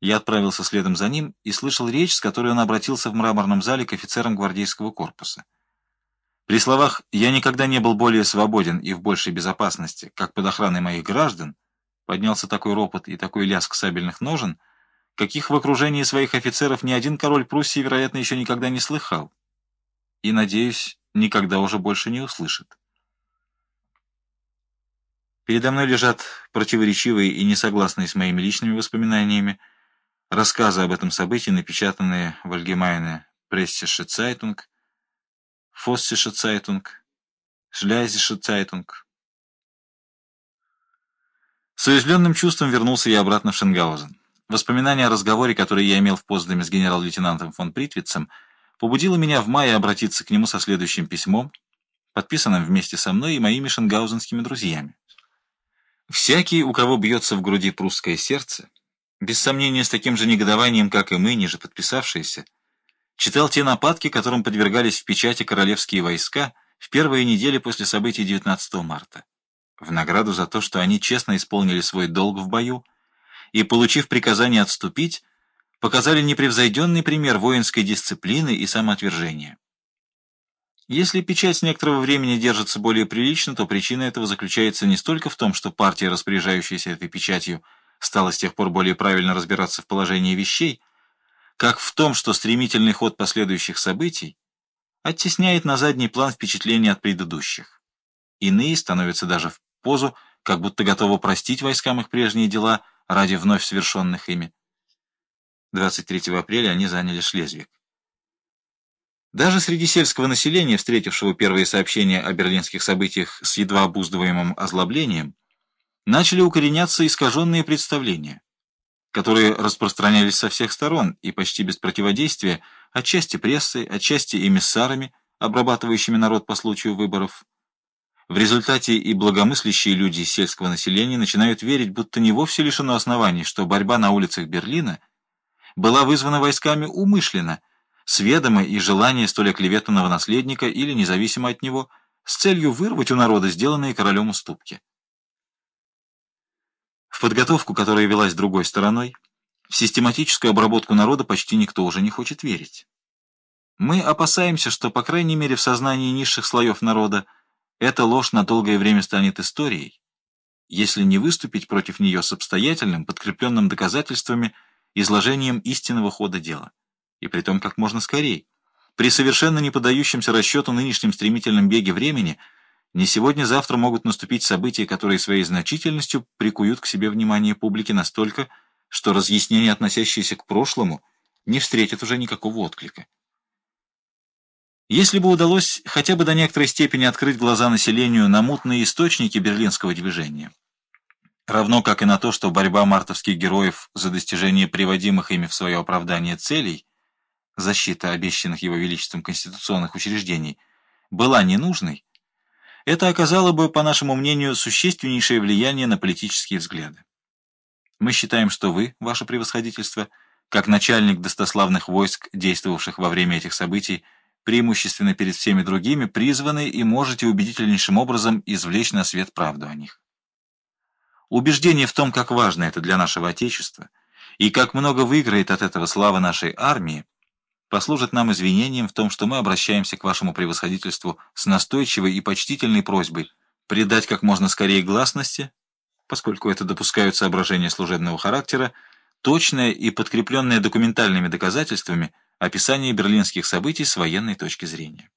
Я отправился следом за ним и слышал речь, с которой он обратился в мраморном зале к офицерам гвардейского корпуса. При словах «я никогда не был более свободен и в большей безопасности, как под охраной моих граждан», поднялся такой ропот и такой лязг сабельных ножен, каких в окружении своих офицеров ни один король Пруссии, вероятно, еще никогда не слыхал. И, надеюсь, никогда уже больше не услышит. Передо мной лежат противоречивые и несогласные с моими личными воспоминаниями рассказы об этом событии, напечатанные в Allgemeine Preußische Zeitung, Vossische Zeitung, Schlesische Zeitung. С уязвленным чувством вернулся я обратно в Шенгаузен. Воспоминание о разговоре, который я имел в Потсдаме с генерал-лейтенантом фон Притвицем, побудило меня в мае обратиться к нему со следующим письмом, подписанным вместе со мной и моими шенгаузенскими друзьями. Всякий, у кого бьется в груди прусское сердце, без сомнения с таким же негодованием, как и мы, ниже подписавшиеся, читал те нападки, которым подвергались в печати королевские войска в первые недели после событий 19 марта. В награду за то, что они честно исполнили свой долг в бою и, получив приказание отступить, показали непревзойденный пример воинской дисциплины и самоотвержения. Если печать некоторого времени держится более прилично, то причина этого заключается не столько в том, что партия, распоряжающаяся этой печатью, стала с тех пор более правильно разбираться в положении вещей, как в том, что стремительный ход последующих событий оттесняет на задний план впечатления от предыдущих. Иные становятся даже в позу, как будто готовы простить войскам их прежние дела ради вновь совершенных ими. 23 апреля они заняли Шлезвиг. Даже среди сельского населения, встретившего первые сообщения о берлинских событиях с едва обуздываемым озлоблением, начали укореняться искаженные представления, которые распространялись со всех сторон и почти без противодействия, отчасти прессой, отчасти эмиссарами, обрабатывающими народ по случаю выборов. В результате и благомыслящие люди из сельского населения начинают верить, будто не вовсе лишено оснований, что борьба на улицах Берлина была вызвана войсками умышленно, с ведома и желания столь оклеветанного наследника или, независимо от него, с целью вырвать у народа сделанные королем уступки. В подготовку, которая велась другой стороной, в систематическую обработку народа почти никто уже не хочет верить. Мы опасаемся, что, по крайней мере, в сознании низших слоев народа эта ложь на долгое время станет историей, если не выступить против нее с обстоятельным, подкрепленным доказательствами, изложением истинного хода дела и притом как можно скорее. При совершенно не поддающемся расчету нынешнем стремительном беге времени не сегодня-завтра могут наступить события, которые своей значительностью прикуют к себе внимание публики настолько, что разъяснения, относящиеся к прошлому, не встретят уже никакого отклика. Если бы удалось хотя бы до некоторой степени открыть глаза населению на мутные источники берлинского движения, равно как и на то, что борьба мартовских героев за достижение приводимых ими в свое оправдание целей защита обещанных его величеством конституционных учреждений, была ненужной, это оказало бы, по нашему мнению, существеннейшее влияние на политические взгляды. Мы считаем, что вы, ваше превосходительство, как начальник достославных войск, действовавших во время этих событий, преимущественно перед всеми другими, призваны и можете убедительнейшим образом извлечь на свет правду о них. Убеждение в том, как важно это для нашего Отечества, и как много выиграет от этого слава нашей армии, послужит нам извинением в том, что мы обращаемся к вашему превосходительству с настойчивой и почтительной просьбой придать как можно скорее гласности, поскольку это допускают соображения служебного характера, точное и подкрепленное документальными доказательствами описание берлинских событий с военной точки зрения.